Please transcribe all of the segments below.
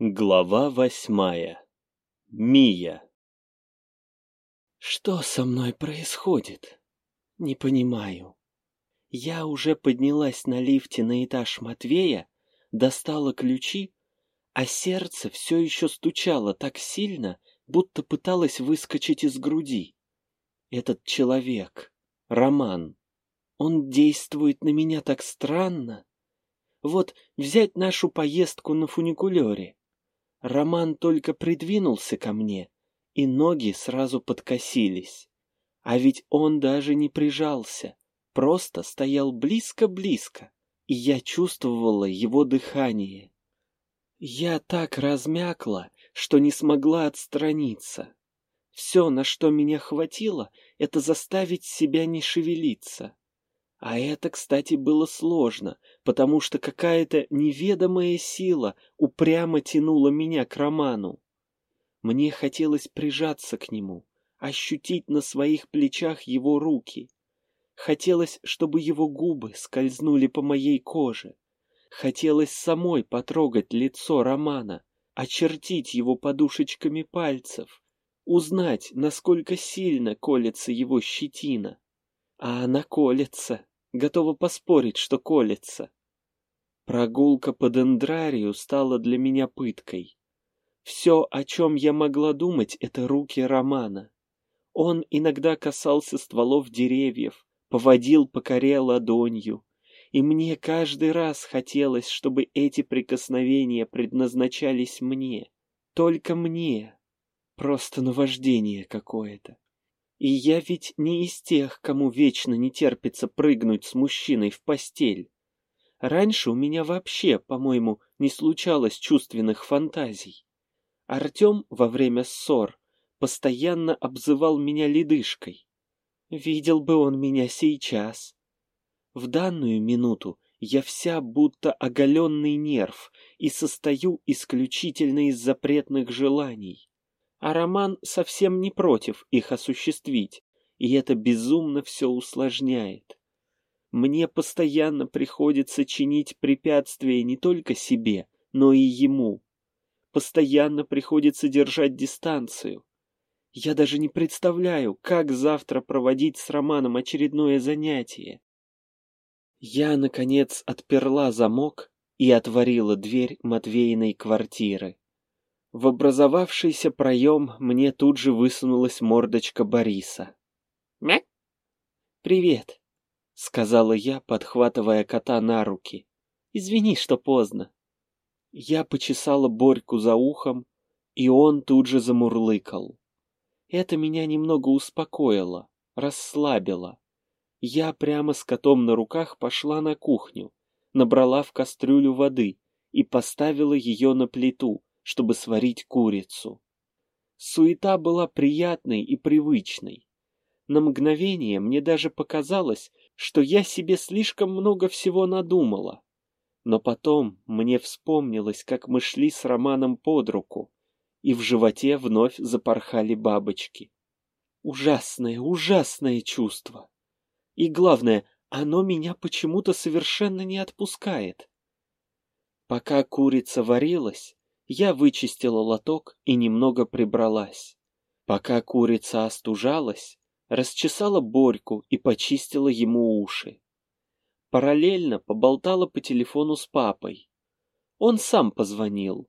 Глава восьмая. Мия. Что со мной происходит? Не понимаю. Я уже поднялась на лифте на этаж Матвея, достала ключи, а сердце все еще стучало так сильно, будто пыталось выскочить из груди. Этот человек, Роман, он действует на меня так странно. Вот взять нашу поездку на фуникулере. Роман только придвинулся ко мне, и ноги сразу подкосились. А ведь он даже не прижался, просто стоял близко-близко, и я чувствовала его дыхание. Я так размякла, что не смогла отстраниться. Все, на что меня хватило, это заставить себя не шевелиться. А это, кстати, было сложно, потому что какая-то неведомая сила упрямо тянула меня к Роману. Мне хотелось прижаться к нему, ощутить на своих плечах его руки. Хотелось, чтобы его губы скользнули по моей коже. Хотелось самой потрогать лицо Романа, очертить его подушечками пальцев, узнать, насколько сильно колется его щетина. А она колется, готова поспорить, что колется. Прогулка по дендрарию стала для меня пыткой. Все, о чем я могла думать, это руки Романа. Он иногда касался стволов деревьев, поводил по коре ладонью, и мне каждый раз хотелось, чтобы эти прикосновения предназначались мне, только мне. Просто наваждение какое-то. И я ведь не из тех, кому вечно не терпится прыгнуть с мужчиной в постель. Раньше у меня вообще, по-моему, не случалось чувственных фантазий. Артем во время ссор постоянно обзывал меня ледышкой. Видел бы он меня сейчас. В данную минуту я вся будто оголенный нерв и состою исключительно из запретных желаний а Роман совсем не против их осуществить, и это безумно все усложняет. Мне постоянно приходится чинить препятствия не только себе, но и ему. Постоянно приходится держать дистанцию. Я даже не представляю, как завтра проводить с Романом очередное занятие. Я, наконец, отперла замок и отворила дверь Матвеиной квартиры. В образовавшийся проем мне тут же высунулась мордочка Бориса. «Мяк!» «Привет!» — сказала я, подхватывая кота на руки. «Извини, что поздно». Я почесала Борьку за ухом, и он тут же замурлыкал. Это меня немного успокоило, расслабило. Я прямо с котом на руках пошла на кухню, набрала в кастрюлю воды и поставила ее на плиту, чтобы сварить курицу. Суета была приятной и привычной. На мгновение мне даже показалось, что я себе слишком много всего надумала. Но потом мне вспомнилось, как мы шли с Романом под руку, и в животе вновь запорхали бабочки. Ужасное, ужасное чувство. И главное, оно меня почему-то совершенно не отпускает. Пока курица варилась, я вычистила лоток и немного прибралась. Пока курица остужалась, расчесала Борьку и почистила ему уши. Параллельно поболтала по телефону с папой. Он сам позвонил.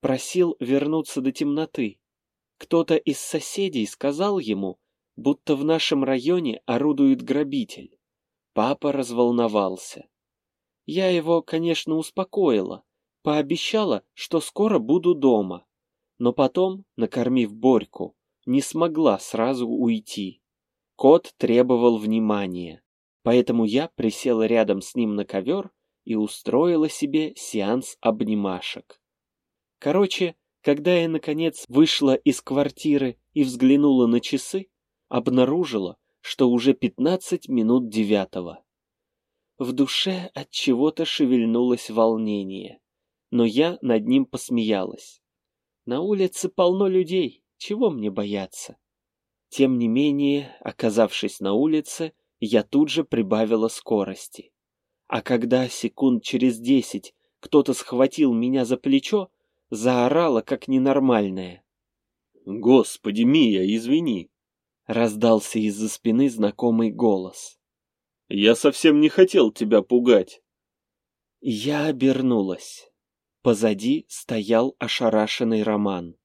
Просил вернуться до темноты. Кто-то из соседей сказал ему, будто в нашем районе орудует грабитель. Папа разволновался. Я его, конечно, успокоила, Пообещала, что скоро буду дома. Но потом, накормив Борьку, не смогла сразу уйти. Кот требовал внимания, поэтому я присела рядом с ним на ковер и устроила себе сеанс обнимашек. Короче, когда я, наконец, вышла из квартиры и взглянула на часы, обнаружила, что уже пятнадцать минут девятого. В душе от чего-то шевельнулось волнение но я над ним посмеялась. На улице полно людей, чего мне бояться? Тем не менее, оказавшись на улице, я тут же прибавила скорости. А когда секунд через десять кто-то схватил меня за плечо, заорала, как ненормальная. «Господи, Мия, извини!» — раздался из-за спины знакомый голос. «Я совсем не хотел тебя пугать!» Я обернулась. Позади стоял ошарашенный Роман.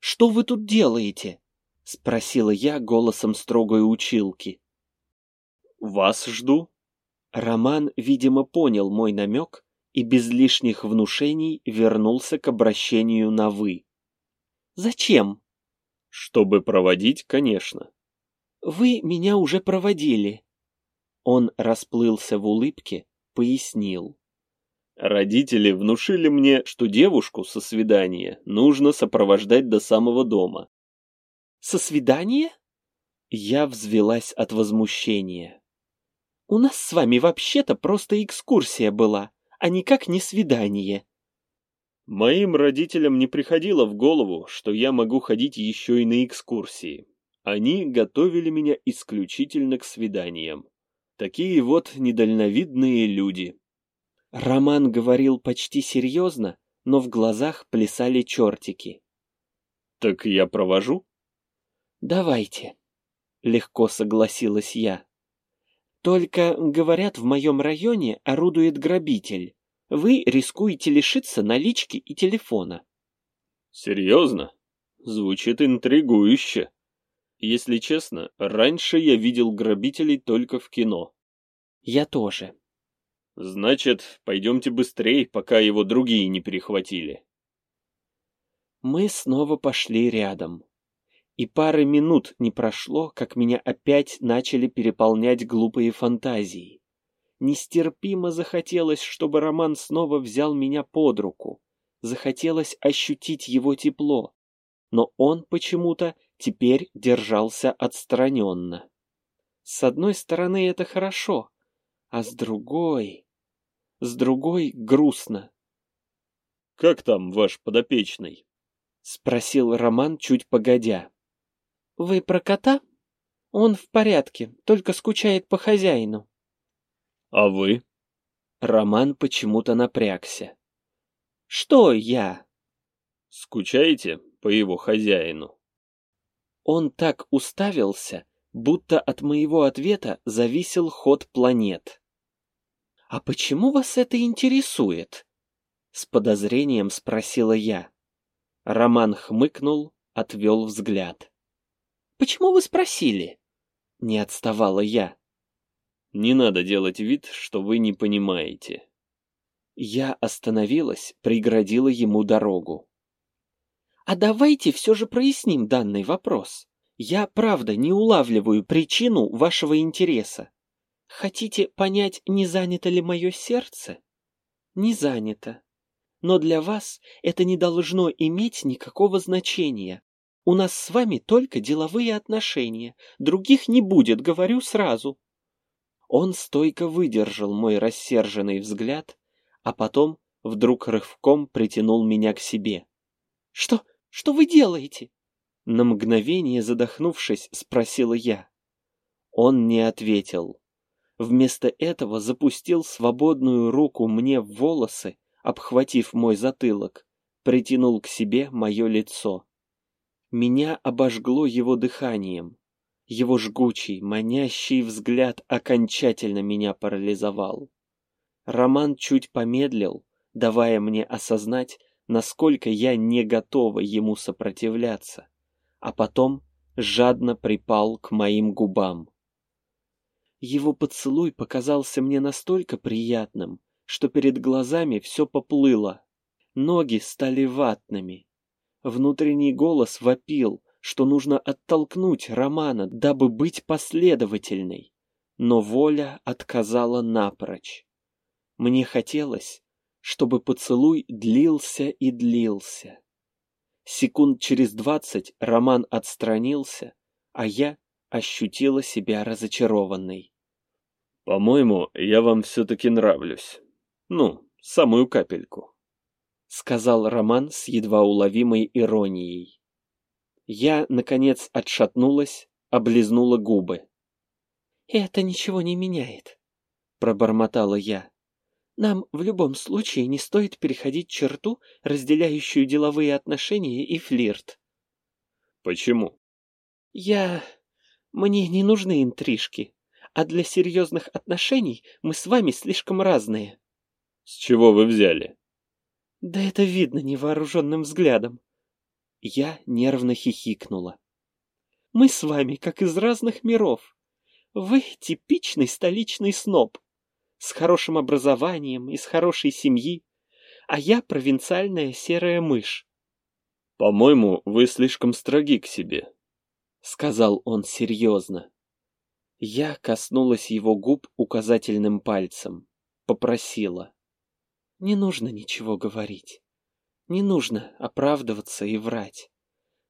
«Что вы тут делаете?» — спросила я голосом строгой училки. «Вас жду». Роман, видимо, понял мой намек и без лишних внушений вернулся к обращению на «вы». «Зачем?» «Чтобы проводить, конечно». «Вы меня уже проводили». Он расплылся в улыбке, пояснил. Родители внушили мне, что девушку со свидания нужно сопровождать до самого дома. Со свидания? Я взвелась от возмущения. У нас с вами вообще-то просто экскурсия была, а никак не свидание. Моим родителям не приходило в голову, что я могу ходить еще и на экскурсии. Они готовили меня исключительно к свиданиям. Такие вот недальновидные люди. Роман говорил почти серьезно, но в глазах плясали чертики. «Так я провожу?» «Давайте», — легко согласилась я. «Только, говорят, в моем районе орудует грабитель. Вы рискуете лишиться налички и телефона». «Серьезно? Звучит интригующе. Если честно, раньше я видел грабителей только в кино». «Я тоже», Значит, пойдемте быстрее, пока его другие не перехватили. Мы снова пошли рядом. И пары минут не прошло, как меня опять начали переполнять глупые фантазии. Нестерпимо захотелось, чтобы Роман снова взял меня под руку. Захотелось ощутить его тепло. Но он почему-то теперь держался отстраненно. С одной стороны, это хорошо, а с другой с другой грустно. «Как там ваш подопечный?» — спросил Роман чуть погодя. «Вы про кота? Он в порядке, только скучает по хозяину». «А вы?» Роман почему-то напрягся. «Что я?» «Скучаете по его хозяину?» Он так уставился, будто от моего ответа зависел ход планет. «А почему вас это интересует?» С подозрением спросила я. Роман хмыкнул, отвел взгляд. «Почему вы спросили?» Не отставала я. «Не надо делать вид, что вы не понимаете». Я остановилась, преградила ему дорогу. «А давайте все же проясним данный вопрос. Я, правда, не улавливаю причину вашего интереса. Хотите понять, не занято ли мое сердце? Не занято. Но для вас это не должно иметь никакого значения. У нас с вами только деловые отношения. Других не будет, говорю сразу. Он стойко выдержал мой рассерженный взгляд, а потом вдруг рывком притянул меня к себе. «Что? Что вы делаете?» На мгновение задохнувшись, спросила я. Он не ответил. Вместо этого запустил свободную руку мне в волосы, обхватив мой затылок, притянул к себе мое лицо. Меня обожгло его дыханием. Его жгучий, манящий взгляд окончательно меня парализовал. Роман чуть помедлил, давая мне осознать, насколько я не готова ему сопротивляться, а потом жадно припал к моим губам. Его поцелуй показался мне настолько приятным, что перед глазами все поплыло. Ноги стали ватными. Внутренний голос вопил, что нужно оттолкнуть Романа, дабы быть последовательной. Но воля отказала напрочь. Мне хотелось, чтобы поцелуй длился и длился. Секунд через двадцать Роман отстранился, а я ощутила себя разочарованной. «По-моему, я вам все-таки нравлюсь. Ну, самую капельку», — сказал Роман с едва уловимой иронией. Я, наконец, отшатнулась, облизнула губы. «Это ничего не меняет», — пробормотала я. Нам в любом случае не стоит переходить черту, разделяющую деловые отношения и флирт. Почему? Я... Мне не нужны интрижки, а для серьезных отношений мы с вами слишком разные. С чего вы взяли? Да это видно невооруженным взглядом. Я нервно хихикнула. Мы с вами как из разных миров. Вы типичный столичный сноб, с хорошим образованием, из хорошей семьи, а я провинциальная серая мышь. По-моему, вы слишком строги к себе, сказал он серьезно. Я коснулась его губ указательным пальцем, попросила. Не нужно ничего говорить. Не нужно оправдываться и врать.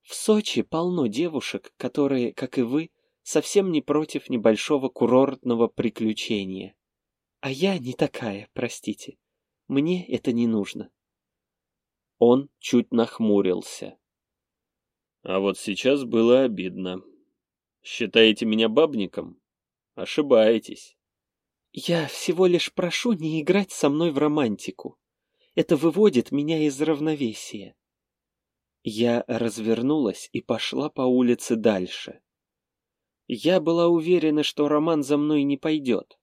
В Сочи полно девушек, которые, как и вы, совсем не против небольшого курортного приключения. А я не такая, простите. Мне это не нужно. Он чуть нахмурился. А вот сейчас было обидно. Считаете меня бабником? Ошибаетесь. Я всего лишь прошу не играть со мной в романтику. Это выводит меня из равновесия. Я развернулась и пошла по улице дальше. Я была уверена, что Роман за мной не пойдет.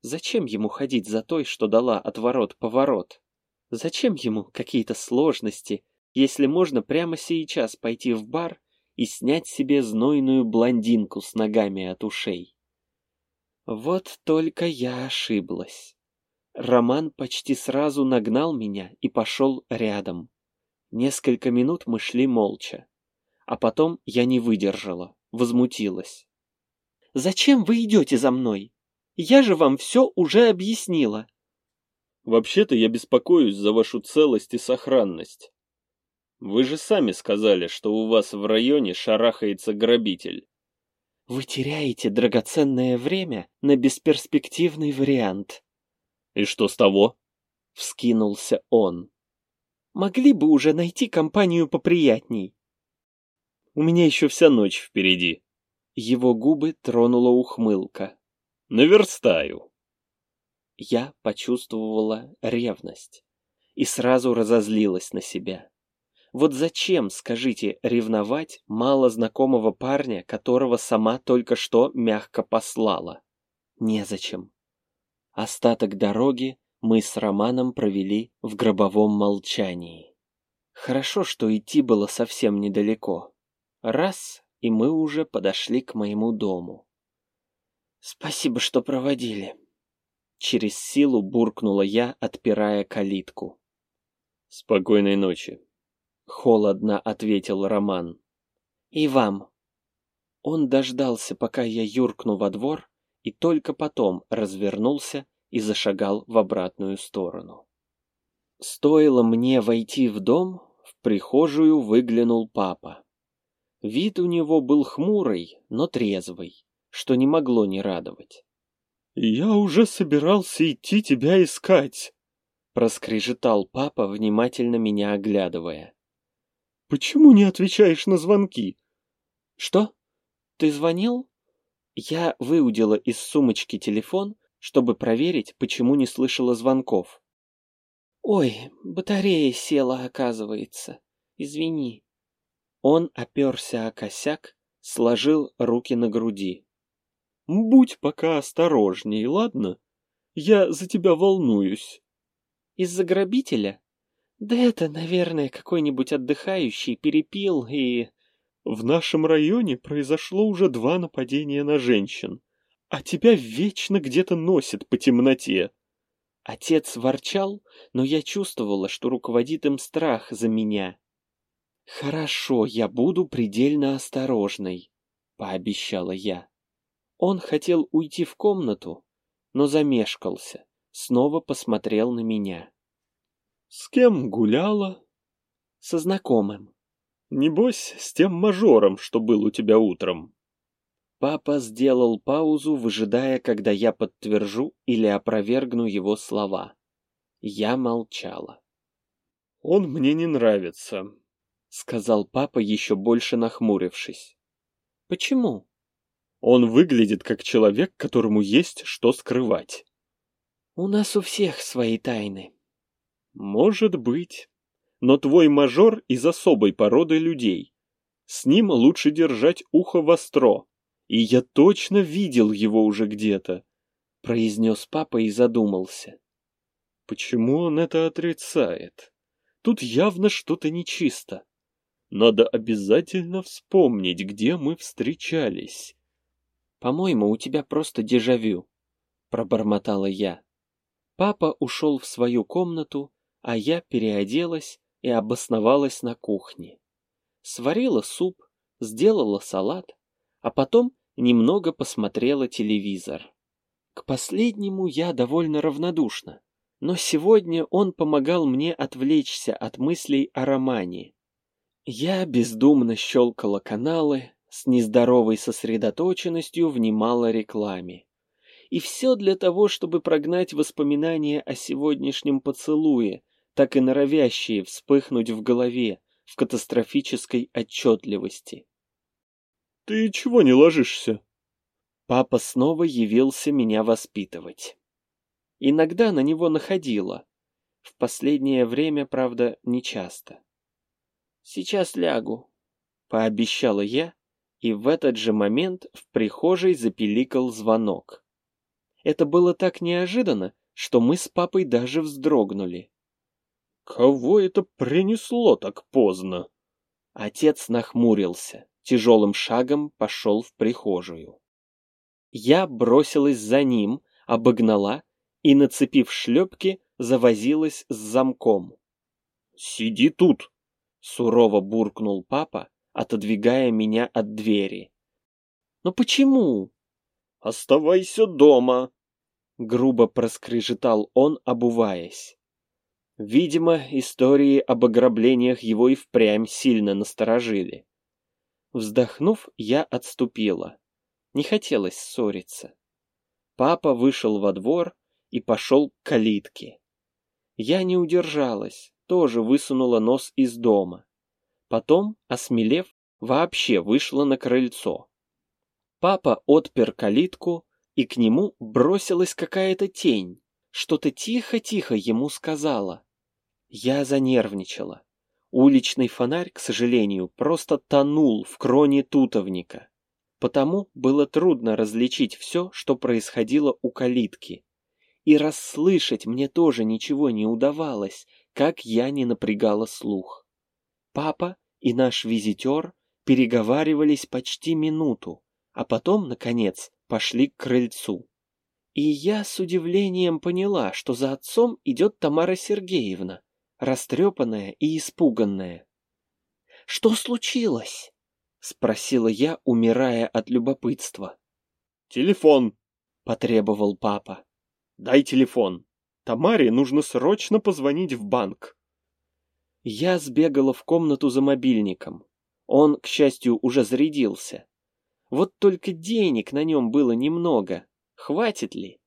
Зачем ему ходить за той, что дала отворот-поворот? Зачем ему какие-то сложности, если можно прямо сейчас пойти в бар и снять себе знойную блондинку с ногами от ушей? Вот только я ошиблась. Роман почти сразу нагнал меня и пошел рядом. Несколько минут мы шли молча. А потом я не выдержала, возмутилась. «Зачем вы идете за мной? Я же вам все уже объяснила». «Вообще-то я беспокоюсь за вашу целость и сохранность. Вы же сами сказали, что у вас в районе шарахается грабитель». «Вы теряете драгоценное время на бесперспективный вариант». «И что с того?» — вскинулся он. «Могли бы уже найти компанию поприятней». «У меня еще вся ночь впереди». Его губы тронула ухмылка. «Наверстаю». Я почувствовала ревность и сразу разозлилась на себя. Вот зачем, скажите, ревновать мало знакомого парня, которого сама только что мягко послала? Незачем. Остаток дороги мы с Романом провели в гробовом молчании. Хорошо, что идти было совсем недалеко. Раз, и мы уже подошли к моему дому. Спасибо, что проводили. Через силу буркнула я, отпирая калитку. Спокойной ночи. — холодно ответил Роман. «И вам». Он дождался, пока я юркну во двор, и только потом развернулся и зашагал в обратную сторону. Стоило мне войти в дом, в прихожую выглянул папа. Вид у него был хмурый, но трезвый, что не могло не радовать. «Я уже собирался идти тебя искать», — проскрежетал папа, внимательно меня оглядывая. Почему не отвечаешь на звонки? Что? Ты звонил? Я выудила из сумочки телефон, чтобы проверить, почему не слышала звонков. Ой, батарея села, оказывается. Извини. Он оперся о косяк, сложил руки на груди. Будь пока осторожней, ладно? Я за тебя волнуюсь. Из-за грабителя? Да это, наверное, какой-нибудь отдыхающий перепил и... В нашем районе произошло уже два нападения на женщин, а тебя вечно где-то носит по темноте. Отец ворчал, но я чувствовала, что руководит им страх за меня. «Хорошо, я буду предельно осторожной», — пообещала я. Он хотел уйти в комнату, но замешкался, снова посмотрел на меня. С кем гуляла? Со знакомым. Небось, с тем мажором, что был у тебя утром. Папа сделал паузу, выжидая, когда я подтвержу или опровергну его слова. Я молчала. «Он мне не нравится», — сказал папа, еще больше нахмурившись. «Почему?» «Он выглядит как человек, которому есть что скрывать». У нас у всех свои тайны. Может быть. Но твой мажор из особой породы людей. С ним лучше держать ухо востро. И я точно видел его уже где-то, произнес папа и задумался. Почему он это отрицает? Тут явно что-то нечисто. Надо обязательно вспомнить, где мы встречались. По-моему, у тебя просто дежавю, пробормотала я. Папа ушел в свою комнату, а я переоделась и обосновалась на кухне. Сварила суп, сделала салат, а потом немного посмотрела телевизор. К последнему я довольно равнодушна, но сегодня он помогал мне отвлечься от мыслей о романе. Я бездумно щелкала каналы, с нездоровой сосредоточенностью внимала рекламе. И все для того, чтобы прогнать воспоминания о сегодняшнем поцелуе, так и норовящие вспыхнуть в голове в катастрофической отчетливости. «Ты чего не ложишься?» Папа снова явился меня воспитывать. Иногда на него находила. В последнее время, правда, нечасто. «Сейчас лягу», — пообещала я, и в этот же момент в прихожей запиликал звонок. Это было так неожиданно, что мы с папой даже вздрогнули. «Кого это принесло так поздно?» Отец нахмурился, тяжелым шагом пошел в прихожую. Я бросилась за ним, обогнала и, нацепив шлепки, завозилась с замком. «Сиди тут!» — сурово буркнул папа, отодвигая меня от двери. «Но почему?» «Оставайся дома!» — грубо проскрежетал он, обуваясь. Видимо, истории об ограблениях его и впрямь сильно насторожили. Вздохнув, я отступила. Не хотелось ссориться. Папа вышел во двор и пошел к калитке. Я не удержалась, тоже высунула нос из дома. Потом, осмелев, вообще вышла на крыльцо. Папа отпер калитку, и к нему бросилась какая-то тень. Что-то тихо-тихо ему сказала. Я занервничала. Уличный фонарь, к сожалению, просто тонул в кроне тутовника. Потому было трудно различить все, что происходило у калитки. И расслышать мне тоже ничего не удавалось, как я не напрягала слух. Папа и наш визитер переговаривались почти минуту, а потом, наконец, пошли к крыльцу. И я с удивлением поняла, что за отцом идет Тамара Сергеевна, растрепанная и испуганная. «Что случилось?» — спросила я, умирая от любопытства. «Телефон!» — потребовал папа. «Дай телефон. Тамаре нужно срочно позвонить в банк». Я сбегала в комнату за мобильником. Он, к счастью, уже зарядился. Вот только денег на нем было немного. Хватит ли?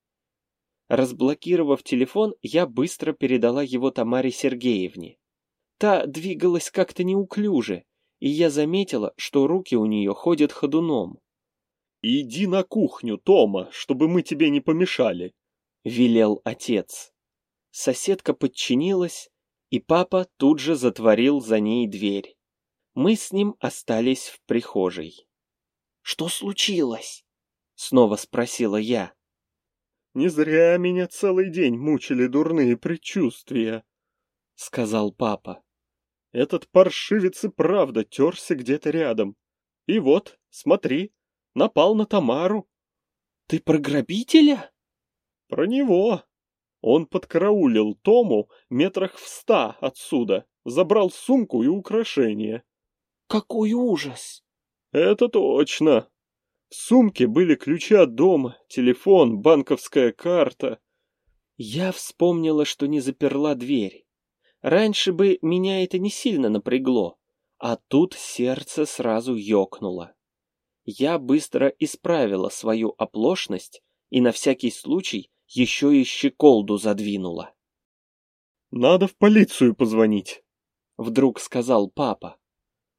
Разблокировав телефон, я быстро передала его Тамаре Сергеевне. Та двигалась как-то неуклюже, и я заметила, что руки у нее ходят ходуном. «Иди на кухню, Тома, чтобы мы тебе не помешали», — велел отец. Соседка подчинилась, и папа тут же затворил за ней дверь. Мы с ним остались в прихожей. Что случилось? Снова спросила я. Не зря меня целый день мучили дурные предчувствия, сказал папа. Этот паршивец и правда терся где-то рядом. И вот, смотри, напал на Тамару. Ты про грабителя? Про него. Он подкараулил Тому метрах в ста отсюда, забрал сумку и украшения. Какой ужас! Это точно. Сумке были ключи от дома, телефон, банковская карта. Я вспомнила, что не заперла дверь. Раньше бы меня это не сильно напрягло, а тут сердце сразу ёкнуло. Я быстро исправила свою оплошность и на всякий случай еще и щеколду задвинула. «Надо в полицию позвонить», — вдруг сказал папа.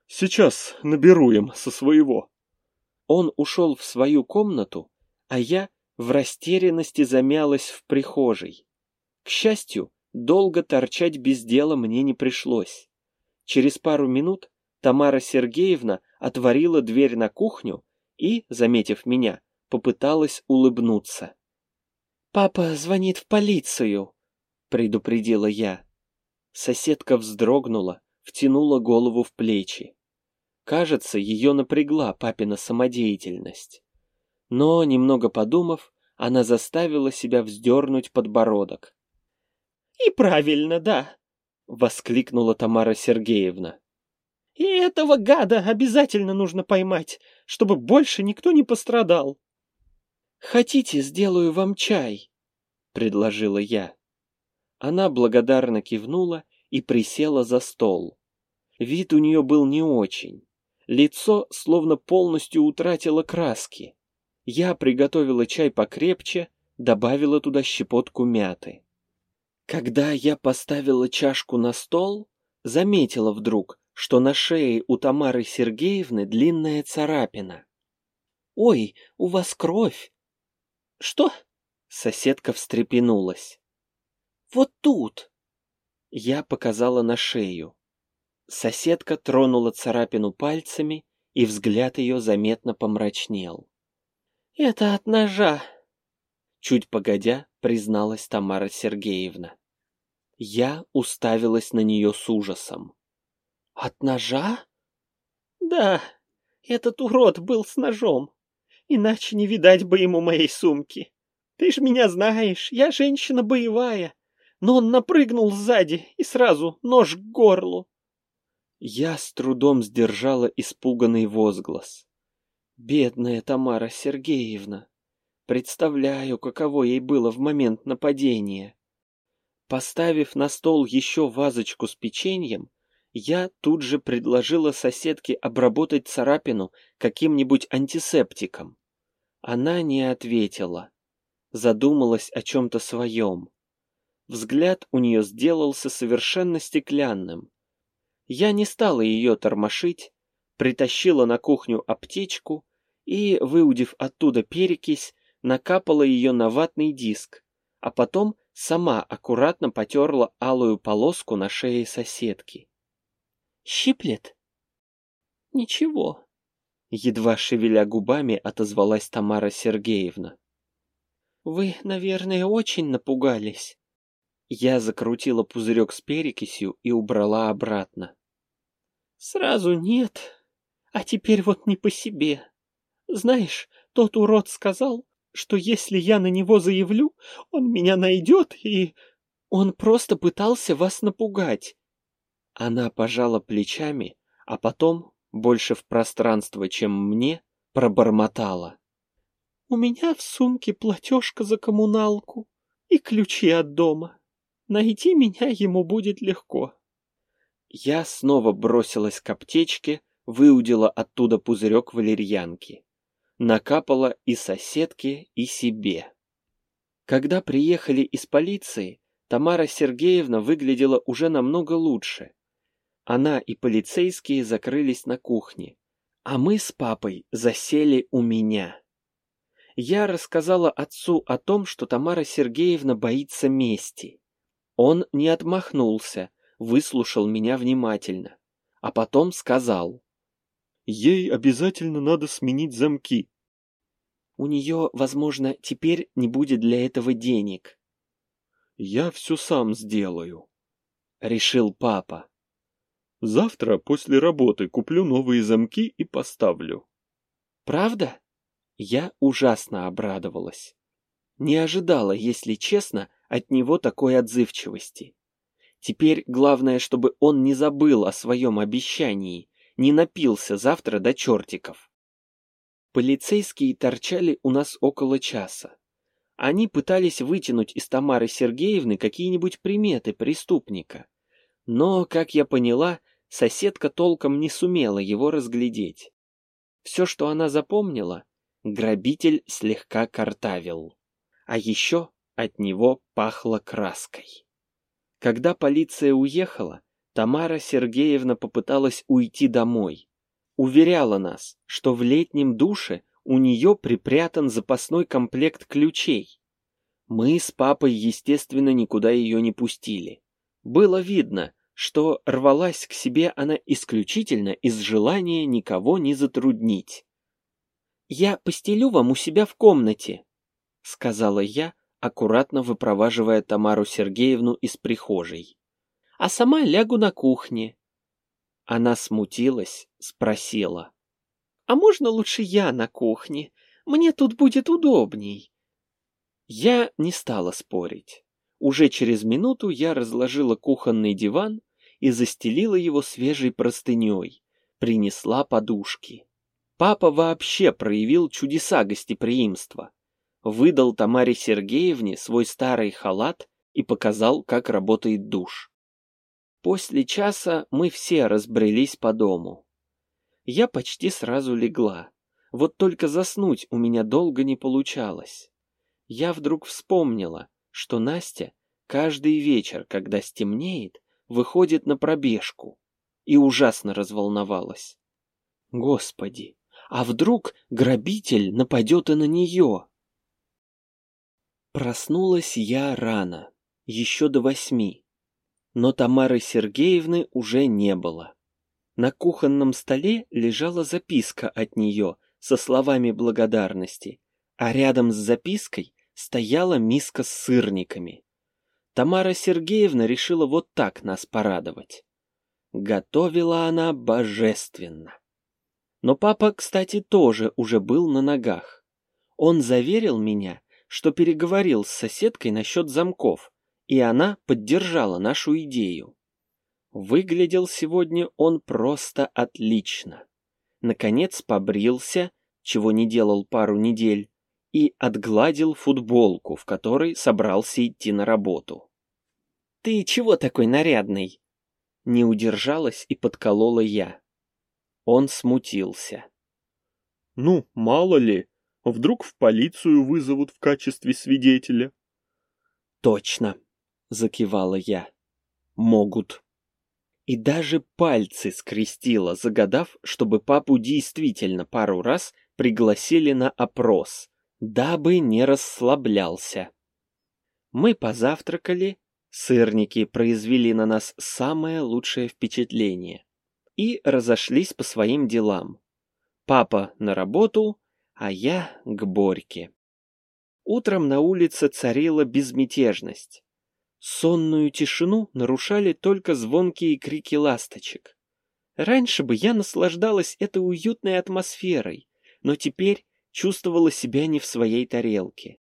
Сейчас наберу им со своего. Он ушел в свою комнату, а я, в растерянности замялась в прихожей. К счастью, долго торчать без дела мне не пришлось. Через пару минут Тамара Сергеевна отворила дверь на кухню и, заметив меня, попыталась улыбнуться. «Папа звонит в полицию», — предупредила я. Соседка вздрогнула, втянула голову в плечи. Кажется, ее напрягла папина самодеятельность. Но, немного подумав, она заставила себя вздернуть подбородок. «И правильно, да!» — воскликнула Тамара Сергеевна. «И этого гада обязательно нужно поймать, чтобы больше никто не пострадал!» «Хотите, сделаю вам чай?» — предложила я. Она благодарно кивнула и присела за стол. Вид у нее был не очень. Лицо словно полностью утратило краски. Я приготовила чай покрепче, добавила туда щепотку мяты. Когда я поставила чашку на стол, заметила вдруг, что на шее у Тамары Сергеевны длинная царапина. «Ой, у вас кровь!» «Что?» — соседка встрепенулась. «Вот тут!» Я показала на шею. Соседка тронула царапину пальцами, и взгляд ее заметно помрачнел. «Это от ножа!» Чуть погодя, призналась Тамара Сергеевна. Я уставилась на нее с ужасом. «От ножа?» «Да, этот урод был с ножом. Иначе не видать бы ему моей сумки. Ты ж меня знаешь, я женщина боевая но он напрыгнул сзади и сразу нож к горлу. Я с трудом сдержала испуганный возглас. Бедная Тамара Сергеевна. Представляю, каково ей было в момент нападения. Поставив на стол еще вазочку с печеньем, я тут же предложила соседке обработать царапину каким-нибудь антисептиком. Она не ответила. Задумалась о чем-то своем. Взгляд у нее сделался совершенно стеклянным. Я не стала ее тормошить, притащила на кухню аптечку и, выудив оттуда перекись, накапала ее на ватный диск, а потом сама аккуратно потерла алую полоску на шее соседки. «Щиплет?» «Ничего», — едва шевеля губами отозвалась Тамара Сергеевна. «Вы, наверное, очень напугались». Я закрутила пузырек с перекисью и убрала обратно. Сразу нет, а теперь вот не по себе. Знаешь, тот урод сказал, что если я на него заявлю, он меня найдет и... Он просто пытался вас напугать. Она пожала плечами, а потом, больше в пространство, чем мне, пробормотала. У меня в сумке платежка за коммуналку и ключи от дома. Найти меня ему будет легко. Я снова бросилась к аптечке, выудила оттуда пузырек валерьянки. Накапала и соседке, и себе. Когда приехали из полиции, Тамара Сергеевна выглядела уже намного лучше. Она и полицейские закрылись на кухне, а мы с папой засели у меня. Я рассказала отцу о том, что Тамара Сергеевна боится мести. Он не отмахнулся, выслушал меня внимательно, а потом сказал. «Ей обязательно надо сменить замки». «У нее, возможно, теперь не будет для этого денег». «Я все сам сделаю», — решил папа. «Завтра после работы куплю новые замки и поставлю». «Правда?» Я ужасно обрадовалась. Не ожидала, если честно, от него такой отзывчивости. Теперь главное, чтобы он не забыл о своем обещании, не напился завтра до чертиков. Полицейские торчали у нас около часа. Они пытались вытянуть из Тамары Сергеевны какие-нибудь приметы преступника. Но, как я поняла, соседка толком не сумела его разглядеть. Все, что она запомнила, грабитель слегка картавил. А еще от него пахло краской. Когда полиция уехала, Тамара Сергеевна попыталась уйти домой. Уверяла нас, что в летнем душе у нее припрятан запасной комплект ключей. Мы с папой, естественно, никуда ее не пустили. Было видно, что рвалась к себе она исключительно из желания никого не затруднить. «Я постелю вам у себя в комнате», — сказала я, аккуратно выпроваживая Тамару Сергеевну из прихожей. «А сама лягу на кухне». Она смутилась, спросила. «А можно лучше я на кухне? Мне тут будет удобней». Я не стала спорить. Уже через минуту я разложила кухонный диван и застелила его свежей простыней, принесла подушки. Папа вообще проявил чудеса гостеприимства. Выдал Тамаре Сергеевне свой старый халат и показал, как работает душ. После часа мы все разбрелись по дому. Я почти сразу легла. Вот только заснуть у меня долго не получалось. Я вдруг вспомнила, что Настя каждый вечер, когда стемнеет, выходит на пробежку, и ужасно разволновалась. Господи, а вдруг грабитель нападет и на нее? Проснулась я рано, еще до восьми, но Тамары Сергеевны уже не было. На кухонном столе лежала записка от нее со словами благодарности, а рядом с запиской стояла миска с сырниками. Тамара Сергеевна решила вот так нас порадовать. Готовила она божественно. Но папа, кстати, тоже уже был на ногах. Он заверил меня, что переговорил с соседкой насчет замков, и она поддержала нашу идею. Выглядел сегодня он просто отлично. Наконец побрился, чего не делал пару недель, и отгладил футболку, в которой собрался идти на работу. «Ты чего такой нарядный?» Не удержалась и подколола я. Он смутился. «Ну, мало ли, вдруг в полицию вызовут в качестве свидетеля». «Точно», — закивала я. «Могут». И даже пальцы скрестила, загадав, чтобы папу действительно пару раз пригласили на опрос, дабы не расслаблялся. Мы позавтракали, сырники произвели на нас самое лучшее впечатление и разошлись по своим делам. Папа на работу, а я к Борьке. Утром на улице царила безмятежность. Сонную тишину нарушали только звонкие крики ласточек. Раньше бы я наслаждалась этой уютной атмосферой, но теперь чувствовала себя не в своей тарелке.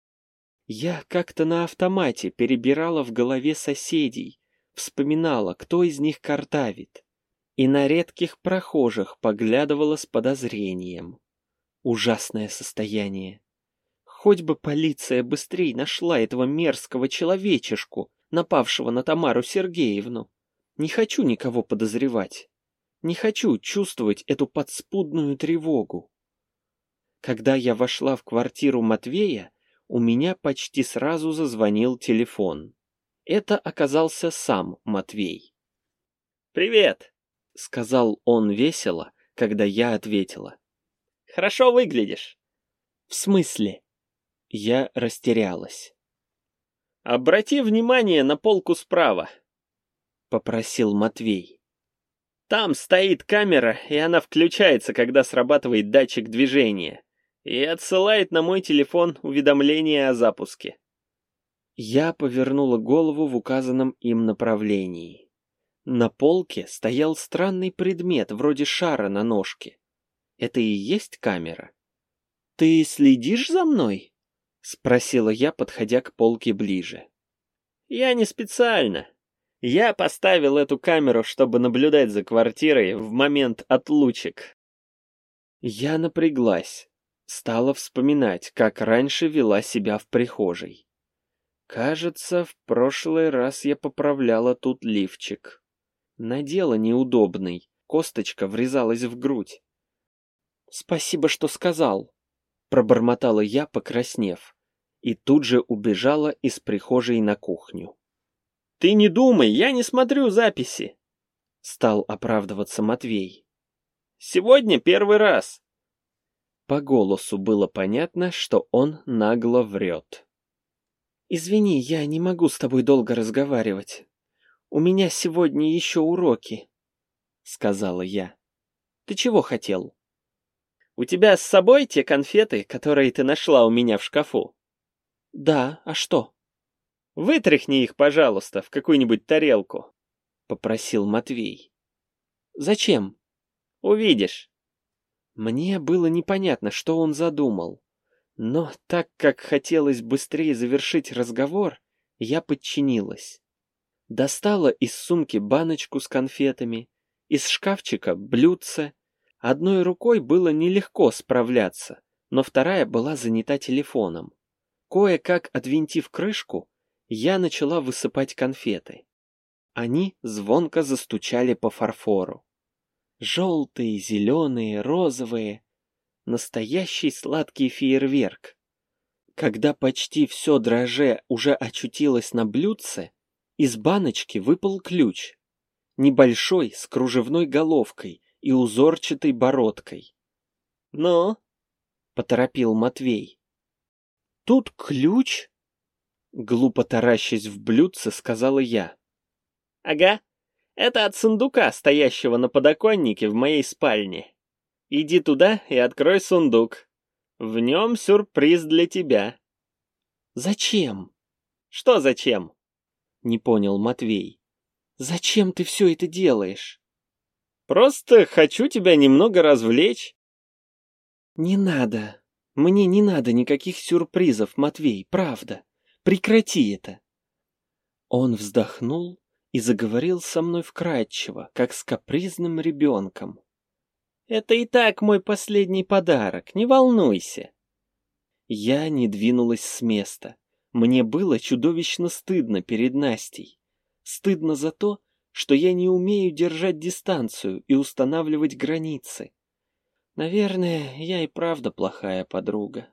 Я как-то на автомате перебирала в голове соседей, вспоминала, кто из них картавит, и на редких прохожих поглядывала с подозрением. Ужасное состояние. Хоть бы полиция быстрее нашла этого мерзкого человечешку, напавшего на Тамару Сергеевну. Не хочу никого подозревать. Не хочу чувствовать эту подспудную тревогу. Когда я вошла в квартиру Матвея, у меня почти сразу зазвонил телефон. Это оказался сам Матвей. «Привет!» — сказал он весело, когда я ответила. «Хорошо выглядишь». «В смысле?» Я растерялась. «Обрати внимание на полку справа», — попросил Матвей. «Там стоит камера, и она включается, когда срабатывает датчик движения и отсылает на мой телефон уведомление о запуске. Я повернула голову в указанном им направлении. На полке стоял странный предмет, вроде шара на ножке. Это и есть камера? «Ты следишь за мной?» — спросила я, подходя к полке ближе. «Я не специально. Я поставил эту камеру, чтобы наблюдать за квартирой в момент отлучек». Я напряглась стала вспоминать, как раньше вела себя в прихожей. Кажется, в прошлый раз я поправляла тут лифчик. Надела неудобный, косточка врезалась в грудь. «Спасибо, что сказал», — пробормотала я, покраснев, и тут же убежала из прихожей на кухню. «Ты не думай, я не смотрю записи», — стал оправдываться Матвей. «Сегодня первый раз. По голосу было понятно, что он нагло врет. «Извини, я не могу с тобой долго разговаривать. У меня сегодня еще уроки», — сказала я. «Ты чего хотел?» «У тебя с собой те конфеты, которые ты нашла у меня в шкафу?» «Да, а что?» «Вытряхни их, пожалуйста, в какую-нибудь тарелку», — попросил Матвей. «Зачем?» «Увидишь». Мне было непонятно, что он задумал. Но так как хотелось быстрее завершить разговор, я подчинилась. Достала из сумки баночку с конфетами, из шкафчика блюдце. Одной рукой было нелегко справляться, но вторая была занята телефоном. Кое-как отвинтив крышку, я начала высыпать конфеты. Они звонко застучали по фарфору. Желтые, зеленые, розовые. Настоящий сладкий фейерверк. Когда почти все дроже уже очутилось на блюдце, из баночки выпал ключ. Небольшой, с кружевной головкой и узорчатой бородкой. «Ну?» — поторопил Матвей. «Тут ключ?» Глупо таращась в блюдце, сказала я. «Ага, это от сундука, стоящего на подоконнике в моей спальне. Иди туда и открой сундук. В нем сюрприз для тебя. Зачем? Что зачем? Не понял Матвей. Зачем ты все это делаешь? Просто хочу тебя немного развлечь. Не надо. Мне не надо никаких сюрпризов, Матвей, правда. Прекрати это. Он вздохнул и заговорил со мной вкрадчиво, как с капризным ребенком. «Это и так мой последний подарок, не волнуйся». Я не двинулась с места. Мне было чудовищно стыдно перед Настей. Стыдно за то, что я не умею держать дистанцию и устанавливать границы. Наверное, я и правда плохая подруга.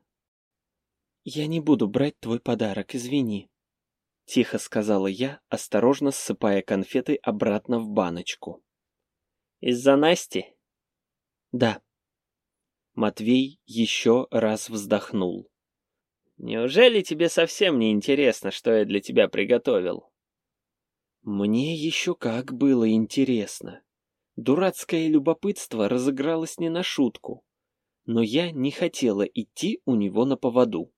Я не буду брать твой подарок, извини. — тихо сказала я, осторожно ссыпая конфеты обратно в баночку. «Из-за Насти?» «Да». Матвей еще раз вздохнул. «Неужели тебе совсем не интересно, что я для тебя приготовил?» Мне еще как было интересно. Дурацкое любопытство разыгралось не на шутку, но я не хотела идти у него на поводу.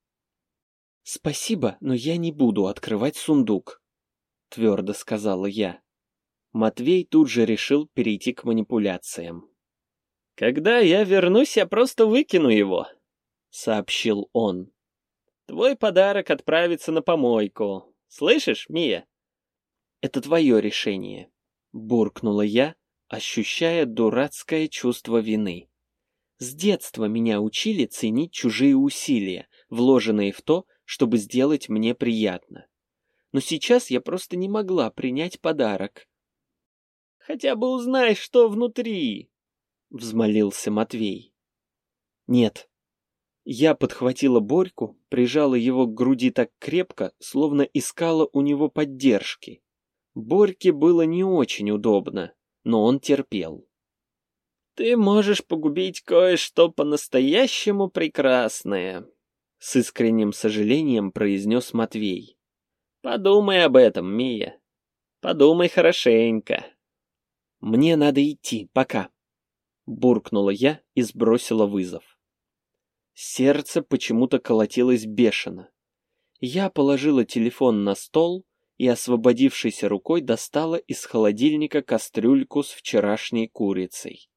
«Спасибо, но я не буду открывать сундук», — твердо сказала я. Матвей тут же решил перейти к манипуляциям. «Когда я вернусь, я просто выкину его», — сообщил он. «Твой подарок отправится на помойку. Слышишь, Мия?» «Это твое решение», — буркнула я, ощущая дурацкое чувство вины. С детства меня учили ценить чужие усилия, вложенные в то, чтобы сделать мне приятно. Но сейчас я просто не могла принять подарок. «Хотя бы узнай, что внутри!» — взмолился Матвей. «Нет». Я подхватила Борьку, прижала его к груди так крепко, словно искала у него поддержки. Борьке было не очень удобно, но он терпел. «Ты можешь погубить кое-что по-настоящему прекрасное», с искренним сожалением произнес Матвей. Подумай об этом, Мия. Подумай хорошенько. Мне надо идти, пока. Буркнула я и сбросила вызов. Сердце почему-то колотилось бешено. Я положила телефон на стол и освободившейся рукой достала из холодильника кастрюльку с вчерашней курицей.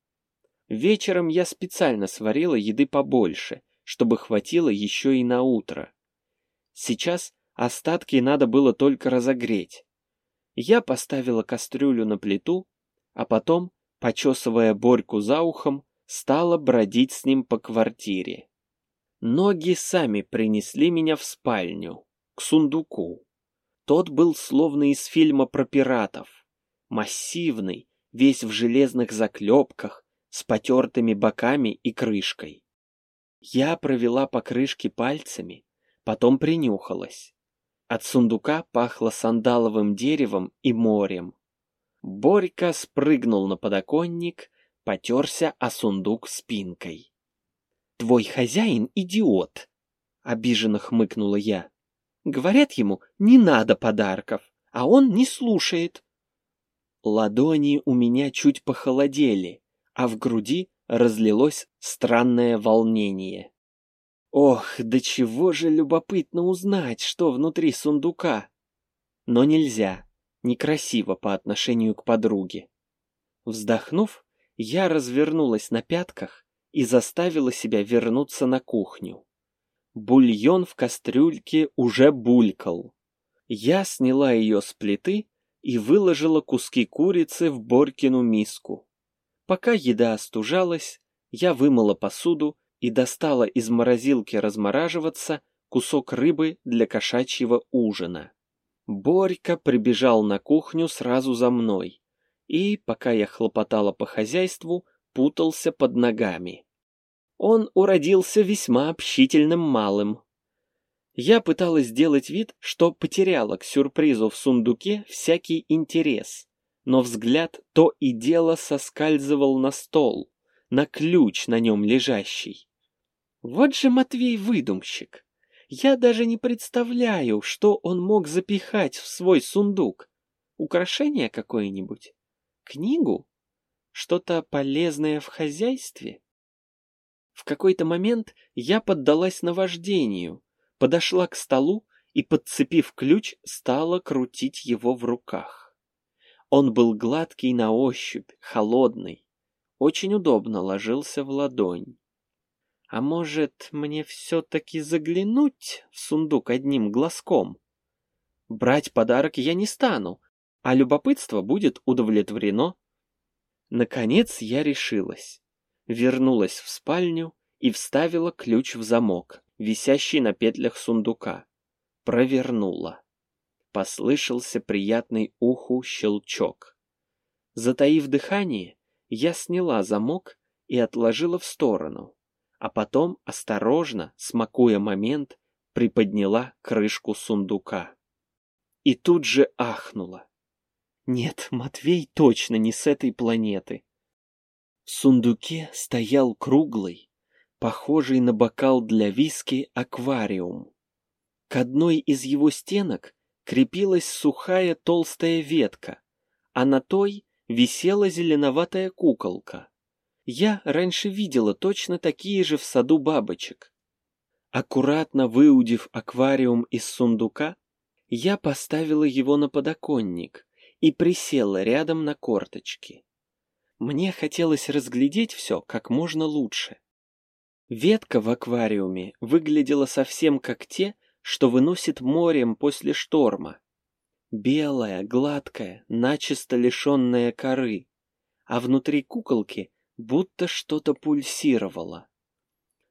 Вечером я специально сварила еды побольше чтобы хватило еще и на утро. Сейчас остатки надо было только разогреть. Я поставила кастрюлю на плиту, а потом, почесывая Борьку за ухом, стала бродить с ним по квартире. Ноги сами принесли меня в спальню, к сундуку. Тот был словно из фильма про пиратов. Массивный, весь в железных заклепках, с потертыми боками и крышкой. Я провела по крышке пальцами, потом принюхалась. От сундука пахло сандаловым деревом и морем. Борька спрыгнул на подоконник, потерся о сундук спинкой. Твой хозяин идиот, обиженно хмыкнула я. Говорят ему, не надо подарков, а он не слушает. Ладони у меня чуть похолодели, а в груди разлилось странное волнение. Ох, до чего же любопытно узнать, что внутри сундука. Но нельзя, некрасиво по отношению к подруге. Вздохнув, я развернулась на пятках и заставила себя вернуться на кухню. Бульон в кастрюльке уже булькал. Я сняла ее с плиты и выложила куски курицы в Борькину миску. Пока еда остужалась, я вымыла посуду и достала из морозилки размораживаться кусок рыбы для кошачьего ужина. Борька прибежал на кухню сразу за мной и, пока я хлопотала по хозяйству, путался под ногами. Он уродился весьма общительным малым, я пыталась сделать вид, что потеряла к сюрпризу в сундуке всякий интерес, но взгляд то и дело соскальзывал на стол, на ключ на нем лежащий. Вот же Матвей выдумщик. Я даже не представляю, что он мог запихать в свой сундук. Украшение какое-нибудь? Книгу? Что-то полезное в хозяйстве? В какой-то момент я поддалась наваждению, подошла к столу и, подцепив ключ, стала крутить его в руках. Он был гладкий на ощупь, холодный, очень удобно ложился в ладонь. А может, мне все-таки заглянуть в сундук одним глазком? Брать подарок я не стану, а любопытство будет удовлетворено. Наконец я решилась. Вернулась в спальню и вставила ключ в замок висящий на петлях сундука. Провернула. Послышался приятный уху щелчок. Затаив дыхание, я сняла замок и отложила в сторону, а потом осторожно, смакуя момент, приподняла крышку сундука. И тут же ахнула. Нет, Матвей точно не с этой планеты. В сундуке стоял круглый, похожий на бокал для виски аквариум. К одной из его стенок крепилась сухая толстая ветка, а на той висела зеленоватая куколка. Я раньше видела точно такие же в саду бабочек. Аккуратно выудив аквариум из сундука, я поставила его на подоконник и присела рядом на корточки. Мне хотелось разглядеть все как можно лучше. Ветка в аквариуме выглядела совсем как те, что выносит морем после шторма. Белая, гладкая, начисто лишенная коры, а внутри куколки будто что-то пульсировало.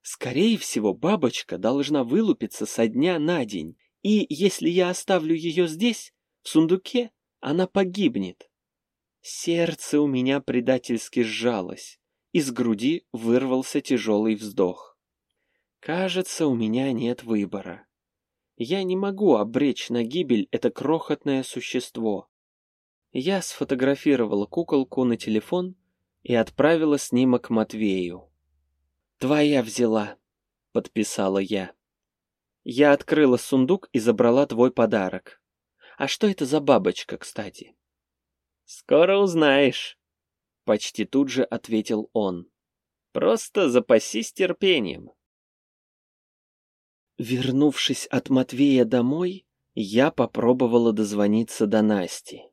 Скорее всего, бабочка должна вылупиться со дня на день, и если я оставлю ее здесь, в сундуке, она погибнет. Сердце у меня предательски сжалось. Из груди вырвался тяжелый вздох. Кажется, у меня нет выбора. Я не могу обречь на гибель это крохотное существо. Я сфотографировала куколку на телефон и отправила снимок Матвею. «Твоя взяла», — подписала я. Я открыла сундук и забрала твой подарок. А что это за бабочка, кстати? Скоро узнаешь. Почти тут же ответил он. Просто запасись терпением. Вернувшись от Матвея домой, я попробовала дозвониться до Насти.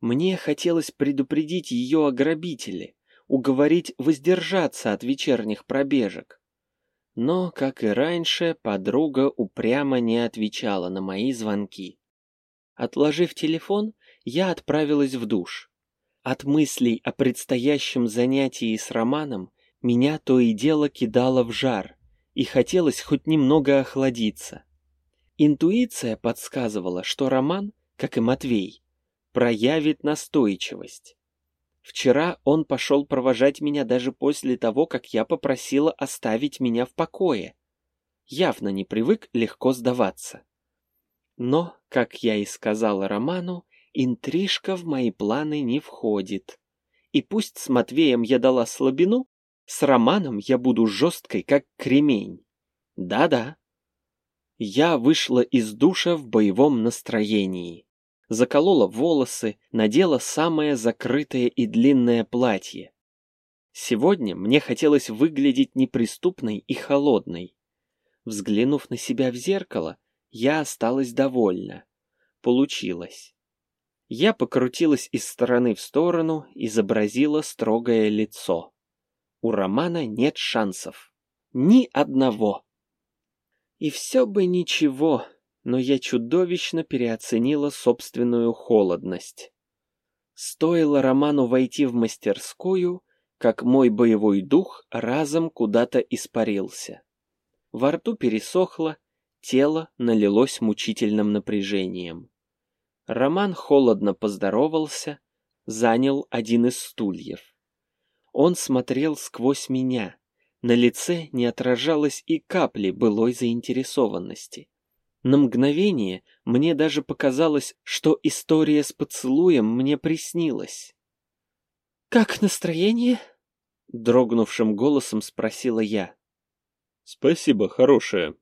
Мне хотелось предупредить ее о грабителе, уговорить воздержаться от вечерних пробежек. Но, как и раньше, подруга упрямо не отвечала на мои звонки. Отложив телефон, я отправилась в душ. От мыслей о предстоящем занятии с Романом меня то и дело кидало в жар, и хотелось хоть немного охладиться. Интуиция подсказывала, что Роман, как и Матвей, проявит настойчивость. Вчера он пошел провожать меня даже после того, как я попросила оставить меня в покое. Явно не привык легко сдаваться. Но, как я и сказала Роману, интрижка в мои планы не входит. И пусть с Матвеем я дала слабину, С Романом я буду жесткой, как кремень. Да-да. Я вышла из душа в боевом настроении. Заколола волосы, надела самое закрытое и длинное платье. Сегодня мне хотелось выглядеть неприступной и холодной. Взглянув на себя в зеркало, я осталась довольна. Получилось. Я покрутилась из стороны в сторону, изобразила строгое лицо. У Романа нет шансов. Ни одного. И все бы ничего, но я чудовищно переоценила собственную холодность. Стоило Роману войти в мастерскую, как мой боевой дух разом куда-то испарился. Во рту пересохло, тело налилось мучительным напряжением. Роман холодно поздоровался, занял один из стульев. Он смотрел сквозь меня. На лице не отражалось и капли былой заинтересованности. На мгновение мне даже показалось, что история с поцелуем мне приснилась. «Как настроение?» — дрогнувшим голосом спросила я. «Спасибо, хорошее».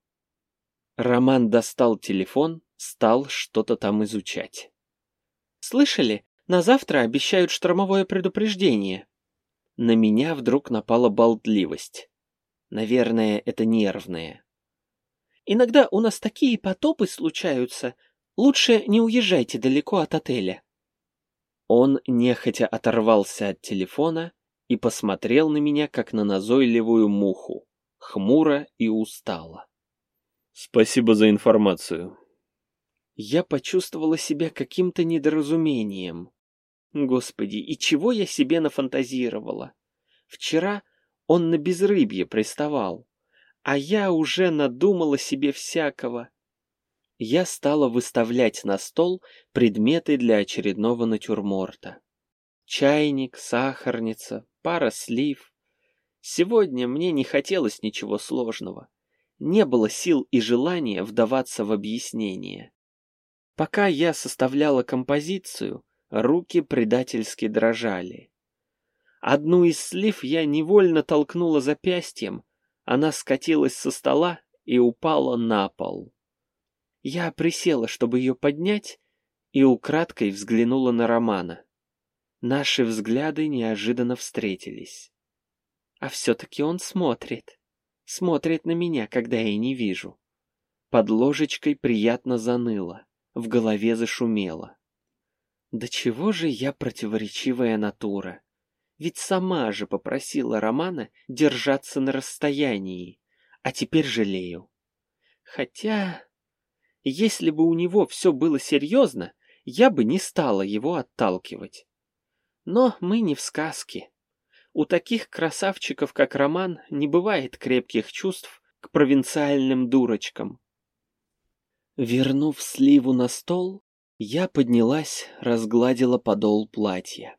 Роман достал телефон, стал что-то там изучать. «Слышали? На завтра обещают штормовое предупреждение». На меня вдруг напала болтливость. Наверное, это нервное. «Иногда у нас такие потопы случаются. Лучше не уезжайте далеко от отеля». Он нехотя оторвался от телефона и посмотрел на меня, как на назойливую муху, хмуро и устало. «Спасибо за информацию», я почувствовала себя каким-то недоразумением. Господи, и чего я себе нафантазировала? Вчера он на безрыбье приставал, а я уже надумала себе всякого. Я стала выставлять на стол предметы для очередного натюрморта. Чайник, сахарница, пара слив. Сегодня мне не хотелось ничего сложного. Не было сил и желания вдаваться в объяснение. Пока я составляла композицию, руки предательски дрожали. Одну из слив я невольно толкнула запястьем, она скатилась со стола и упала на пол. Я присела, чтобы ее поднять, и украдкой взглянула на Романа. Наши взгляды неожиданно встретились. А все-таки он смотрит. Смотрит на меня, когда я не вижу. Под ложечкой приятно заныло в голове зашумело. Да чего же я противоречивая натура? Ведь сама же попросила Романа держаться на расстоянии, а теперь жалею. Хотя, если бы у него все было серьезно, я бы не стала его отталкивать. Но мы не в сказке. У таких красавчиков, как Роман, не бывает крепких чувств к провинциальным дурочкам. Вернув сливу на стол, я поднялась, разгладила подол платья.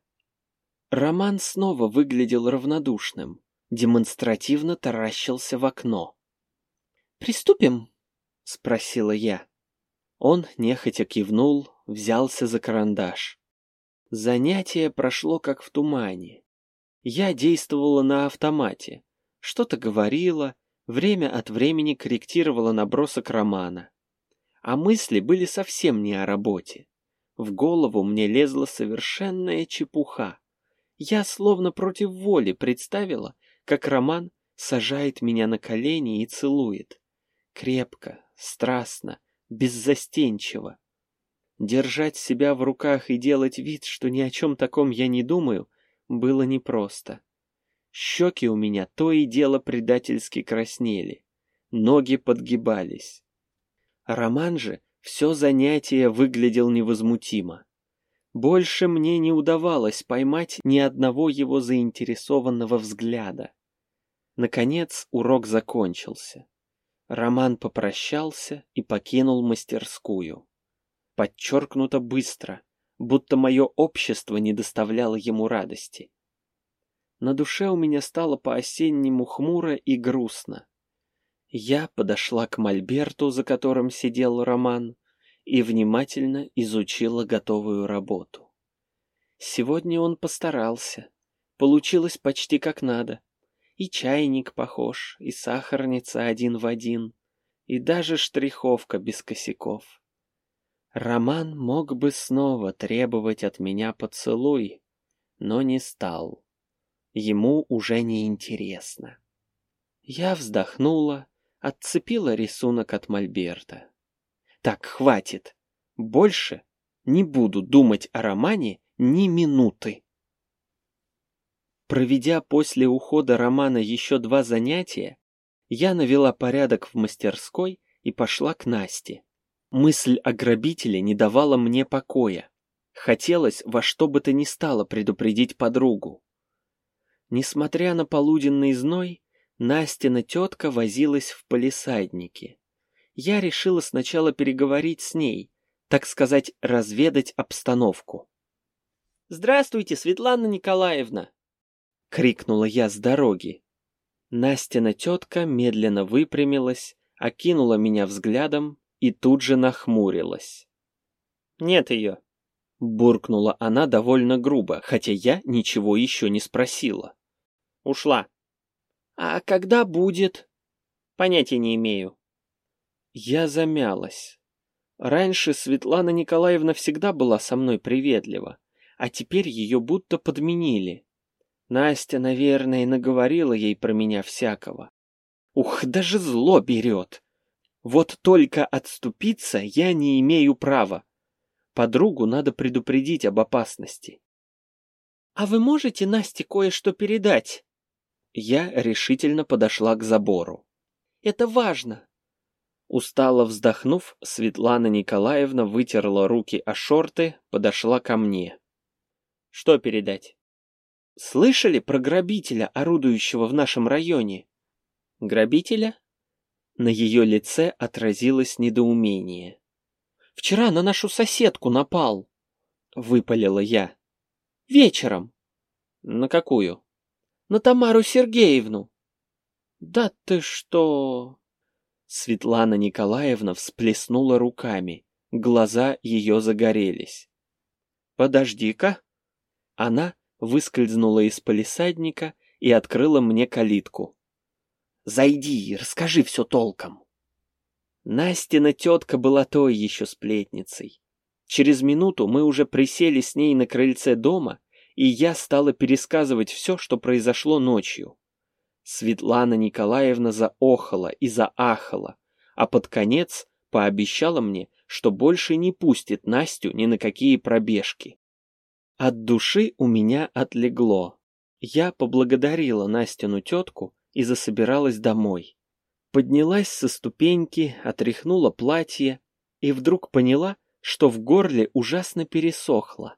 Роман снова выглядел равнодушным, демонстративно таращился в окно. «Приступим?» — спросила я. Он нехотя кивнул, взялся за карандаш. Занятие прошло как в тумане. Я действовала на автомате, что-то говорила, время от времени корректировала набросок романа а мысли были совсем не о работе. В голову мне лезла совершенная чепуха. Я словно против воли представила, как Роман сажает меня на колени и целует. Крепко, страстно, беззастенчиво. Держать себя в руках и делать вид, что ни о чем таком я не думаю, было непросто. Щеки у меня то и дело предательски краснели, ноги подгибались. Роман же все занятие выглядел невозмутимо. Больше мне не удавалось поймать ни одного его заинтересованного взгляда. Наконец урок закончился. Роман попрощался и покинул мастерскую. Подчеркнуто быстро, будто мое общество не доставляло ему радости. На душе у меня стало по-осеннему хмуро и грустно. Я подошла к мольберту, за которым сидел Роман, и внимательно изучила готовую работу. Сегодня он постарался. Получилось почти как надо. И чайник похож, и сахарница один в один, и даже штриховка без косяков. Роман мог бы снова требовать от меня поцелуй, но не стал. Ему уже не интересно. Я вздохнула, отцепила рисунок от мольберта. Так, хватит. Больше не буду думать о романе ни минуты. Проведя после ухода Романа еще два занятия, я навела порядок в мастерской и пошла к Насте. Мысль о грабителе не давала мне покоя. Хотелось во что бы то ни стало предупредить подругу. Несмотря на полуденный зной, Настина тетка возилась в полисаднике. Я решила сначала переговорить с ней, так сказать, разведать обстановку. «Здравствуйте, Светлана Николаевна!» — крикнула я с дороги. Настина тетка медленно выпрямилась, окинула меня взглядом и тут же нахмурилась. «Нет ее», — буркнула она довольно грубо, хотя я ничего еще не спросила. «Ушла». «А когда будет?» «Понятия не имею». Я замялась. Раньше Светлана Николаевна всегда была со мной приветлива, а теперь ее будто подменили. Настя, наверное, наговорила ей про меня всякого. Ух, даже зло берет. Вот только отступиться я не имею права. Подругу надо предупредить об опасности. «А вы можете Насте кое-что передать?» Я решительно подошла к забору. «Это важно!» Устало вздохнув, Светлана Николаевна вытерла руки о шорты, подошла ко мне. «Что передать?» «Слышали про грабителя, орудующего в нашем районе?» «Грабителя?» На ее лице отразилось недоумение. «Вчера на нашу соседку напал», — выпалила я. «Вечером». «На какую?» «На Тамару Сергеевну». «Да ты что...» Светлана Николаевна всплеснула руками. Глаза ее загорелись. «Подожди-ка». Она выскользнула из полисадника и открыла мне калитку. Зайди и расскажи все толком. Настина тетка была той еще сплетницей. Через минуту мы уже присели с ней на крыльце дома, и я стала пересказывать все, что произошло ночью. Светлана Николаевна заохала и заахала, а под конец пообещала мне, что больше не пустит Настю ни на какие пробежки. От души у меня отлегло. Я поблагодарила Настину тетку и засобиралась домой. Поднялась со ступеньки, отряхнула платье и вдруг поняла, что в горле ужасно пересохло.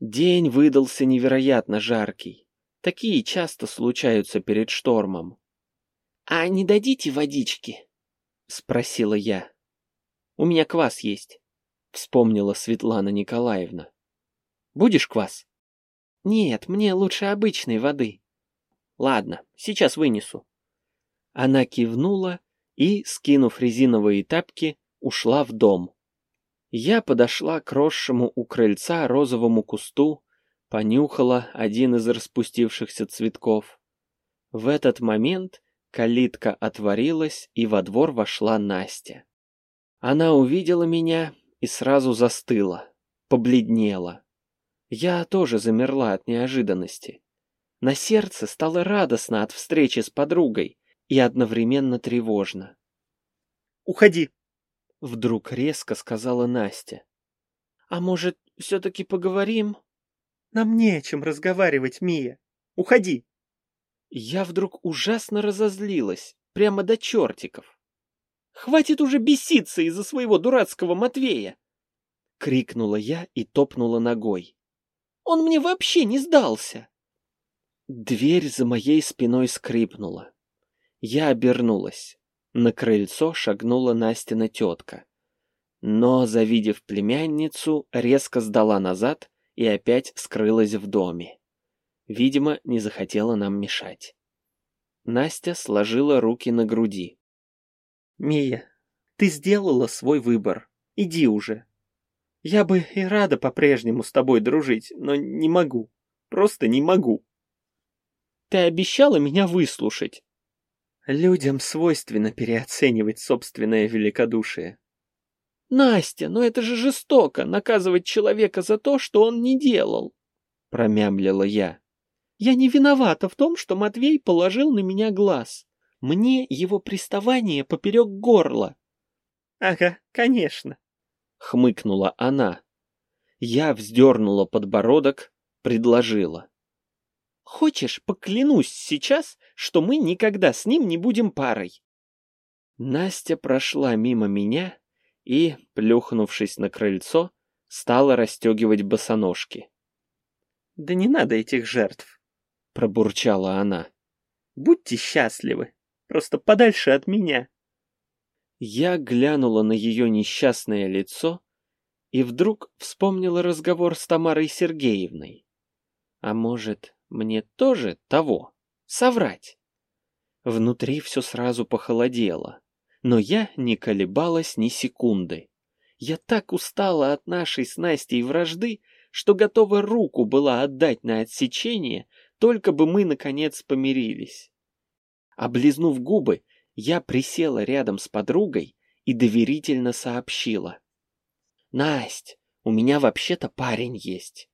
День выдался невероятно жаркий. Такие часто случаются перед штормом. «А не дадите водички?» — спросила я. «У меня квас есть», — вспомнила Светлана Николаевна. «Будешь квас?» «Нет, мне лучше обычной воды», Ладно, сейчас вынесу. Она кивнула и, скинув резиновые тапки, ушла в дом. Я подошла к росшему у крыльца розовому кусту, понюхала один из распустившихся цветков. В этот момент калитка отворилась, и во двор вошла Настя. Она увидела меня и сразу застыла, побледнела. Я тоже замерла от неожиданности. На сердце стало радостно от встречи с подругой и одновременно тревожно. «Уходи!» — вдруг резко сказала Настя. «А может, все-таки поговорим?» «Нам не о чем разговаривать, Мия. Уходи!» Я вдруг ужасно разозлилась, прямо до чертиков. «Хватит уже беситься из-за своего дурацкого Матвея!» — крикнула я и топнула ногой. «Он мне вообще не сдался!» Дверь за моей спиной скрипнула. Я обернулась. На крыльцо шагнула Настина тетка. Но, завидев племянницу, резко сдала назад и опять скрылась в доме. Видимо, не захотела нам мешать. Настя сложила руки на груди. «Мия, ты сделала свой выбор. Иди уже. Я бы и рада по-прежнему с тобой дружить, но не могу. Просто не могу». Ты обещала меня выслушать. Людям свойственно переоценивать собственное великодушие. Настя, но это же жестоко, наказывать человека за то, что он не делал. Промямлила я. Я не виновата в том, что Матвей положил на меня глаз. Мне его приставание поперек горла. Ага, конечно. Хмыкнула она. Я вздернула подбородок, предложила. Хочешь, поклянусь сейчас, что мы никогда с ним не будем парой? Настя прошла мимо меня и, плюхнувшись на крыльцо, стала расстегивать босоножки. «Да не надо этих жертв», — пробурчала она. «Будьте счастливы, просто подальше от меня». Я глянула на ее несчастное лицо и вдруг вспомнила разговор с Тамарой Сергеевной. А может, мне тоже того, соврать. Внутри все сразу похолодело, но я не колебалась ни секунды. Я так устала от нашей с Настей вражды, что готова руку была отдать на отсечение, только бы мы, наконец, помирились. Облизнув губы, я присела рядом с подругой и доверительно сообщила. «Насть, у меня вообще-то парень есть».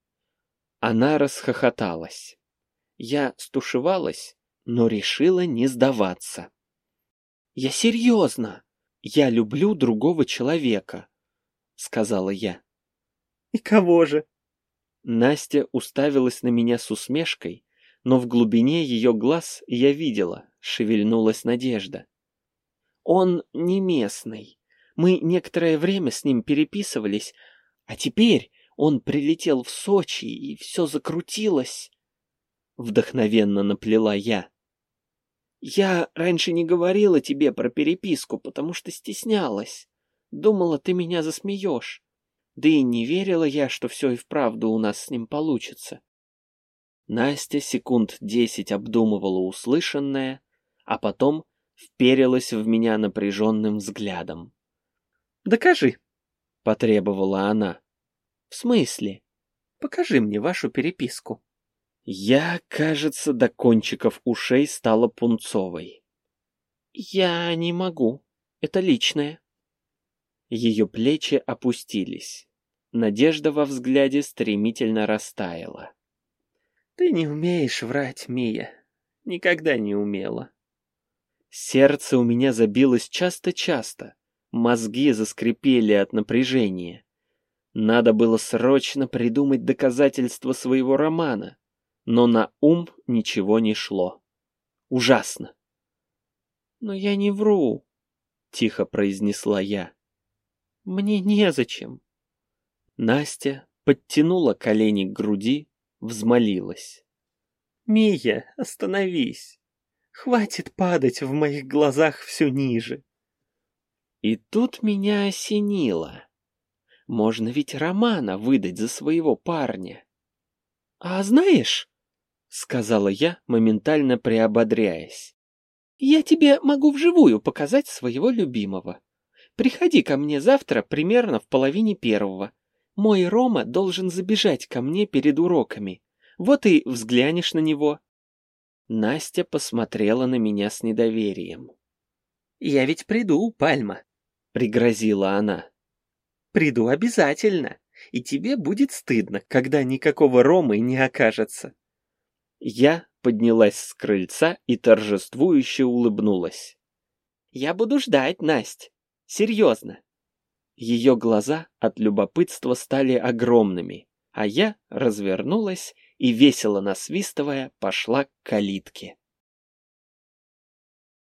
Она расхохоталась. Я стушевалась, но решила не сдаваться. «Я серьезно. Я люблю другого человека», — сказала я. «И кого же?» Настя уставилась на меня с усмешкой, но в глубине ее глаз я видела, шевельнулась надежда. «Он не местный. Мы некоторое время с ним переписывались, а теперь он прилетел в Сочи, и все закрутилось. Вдохновенно наплела я. Я раньше не говорила тебе про переписку, потому что стеснялась. Думала, ты меня засмеешь. Да и не верила я, что все и вправду у нас с ним получится. Настя секунд десять обдумывала услышанное, а потом вперилась в меня напряженным взглядом. «Докажи», — потребовала она. «В смысле? Покажи мне вашу переписку». Я, кажется, до кончиков ушей стала пунцовой. «Я не могу. Это личное». Ее плечи опустились. Надежда во взгляде стремительно растаяла. «Ты не умеешь врать, Мия. Никогда не умела». Сердце у меня забилось часто-часто. Мозги заскрипели от напряжения. Надо было срочно придумать доказательства своего романа но на ум ничего не шло. Ужасно. «Но я не вру», — тихо произнесла я. «Мне незачем». Настя подтянула колени к груди, взмолилась. «Мия, остановись! Хватит падать в моих глазах все ниже!» И тут меня осенило. Можно ведь Романа выдать за своего парня. «А знаешь...» сказала я, моментально приободряясь. Я тебе могу вживую показать своего любимого. Приходи ко мне завтра примерно в половине первого. Мой Рома должен забежать ко мне перед уроками. Вот и взглянешь на него. Настя посмотрела на меня с недоверием. «Я ведь приду, Пальма», — пригрозила она. «Приду обязательно, и тебе будет стыдно, когда никакого Ромы не окажется». Я поднялась с крыльца и торжествующе улыбнулась. «Я буду ждать, Насть. Серьезно». Ее глаза от любопытства стали огромными, а я развернулась и, весело насвистывая, пошла к калитке.